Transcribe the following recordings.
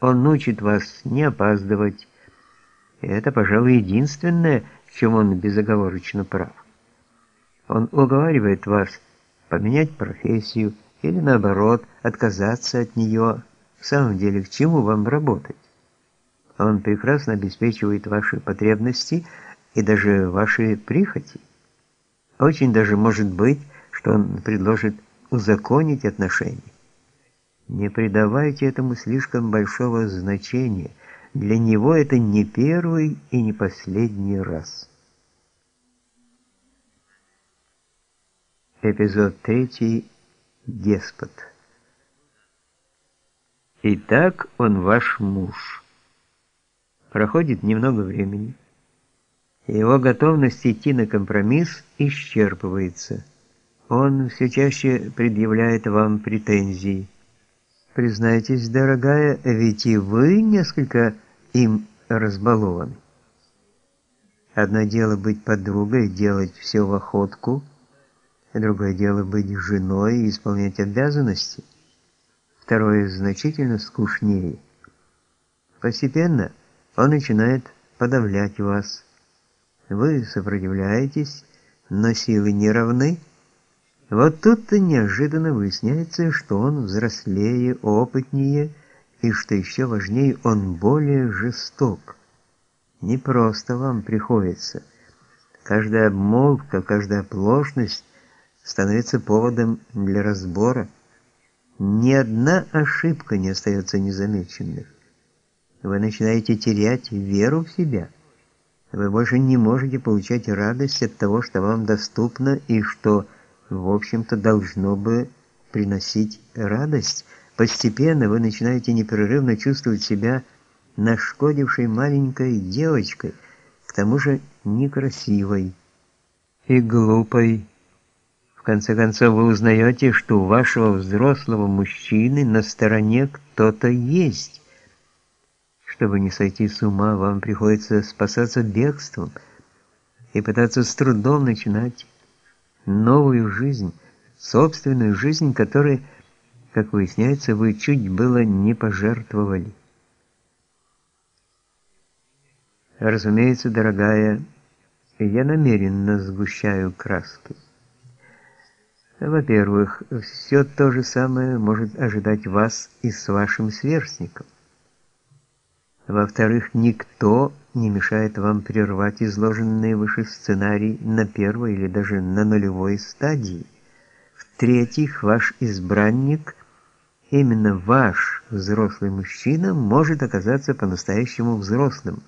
Он учит вас не опаздывать. И это, пожалуй, единственное, в чем он безоговорочно прав. Он уговаривает вас поменять профессию или, наоборот, отказаться от нее. В самом деле, к чему вам работать? Он прекрасно обеспечивает ваши потребности и даже ваши прихоти. Очень даже может быть, что он предложит узаконить отношения. Не придавайте этому слишком большого значения. Для него это не первый и не последний раз. Эпизод третий. Деспот. Итак, он ваш муж. Проходит немного времени. Его готовность идти на компромисс исчерпывается. Он все чаще предъявляет вам претензии. Признайтесь, дорогая, ведь и вы несколько им разбалованы. Одно дело быть подругой, делать все в охотку, другое дело быть женой и исполнять обязанности. Второе значительно скучнее. Постепенно он начинает подавлять вас. Вы сопротивляетесь, но силы не равны, вот тут-то неожиданно выясняется, что он взрослее, опытнее, и, что еще важнее, он более жесток. Не просто вам приходится. Каждая обмолвка, каждая оплошность становится поводом для разбора. Ни одна ошибка не остается незамеченной. Вы начинаете терять веру в себя. Вы больше не можете получать радость от того, что вам доступно и что в общем-то, должно бы приносить радость. Постепенно вы начинаете непрерывно чувствовать себя нашкодившей маленькой девочкой, к тому же некрасивой и глупой. В конце концов, вы узнаете, что у вашего взрослого мужчины на стороне кто-то есть. Чтобы не сойти с ума, вам приходится спасаться бегством и пытаться с трудом начинать новую жизнь, собственную жизнь, которой, как выясняется, вы чуть было не пожертвовали. Разумеется, дорогая, я намеренно сгущаю краски. Во-первых, все то же самое может ожидать вас и с вашим сверстником. Во-вторых, никто не мешает вам прервать изложенный выше сценарий на первой или даже на нулевой стадии. В-третьих, ваш избранник, именно ваш взрослый мужчина, может оказаться по-настоящему взрослым,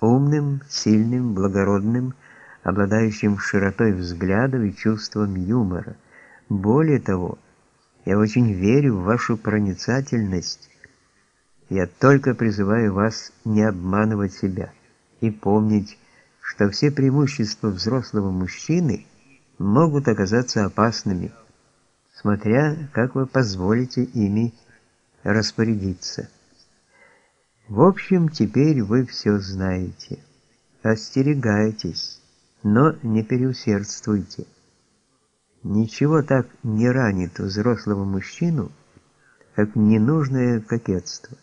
умным, сильным, благородным, обладающим широтой взглядов и чувством юмора. Более того, я очень верю в вашу проницательность, я только призываю вас не обманывать себя и помнить, что все преимущества взрослого мужчины могут оказаться опасными, смотря как вы позволите ими распорядиться. В общем, теперь вы все знаете. Остерегайтесь, но не переусердствуйте. Ничего так не ранит взрослого мужчину, как ненужное кокетство.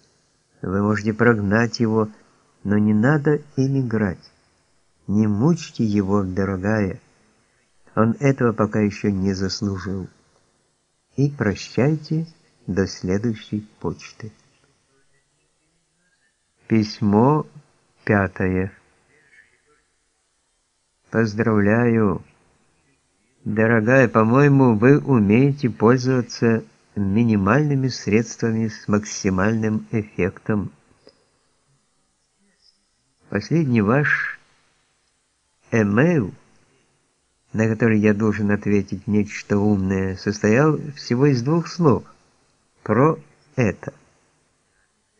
Вы можете прогнать его, но не надо им играть. Не мучьте его, дорогая. Он этого пока еще не заслужил. И прощайте до следующей почты. Письмо пятое. Поздравляю. Дорогая, по-моему, вы умеете пользоваться минимальными средствами с максимальным эффектом. Последний ваш эмейл, на который я должен ответить нечто умное, состоял всего из двух слов про это.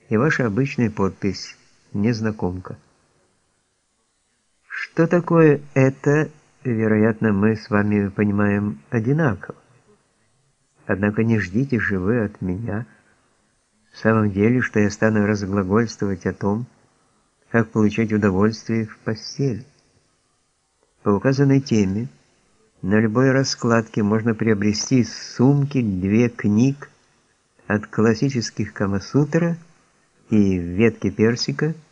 И ваша обычная подпись незнакомка. Что такое это, вероятно, мы с вами понимаем одинаково. Однако не ждите же вы от меня в самом деле, что я стану разглагольствовать о том, как получать удовольствие в постели. По указанной теме на любой раскладке можно приобрести из сумки две книг от классических Камасутра и в ветке персика –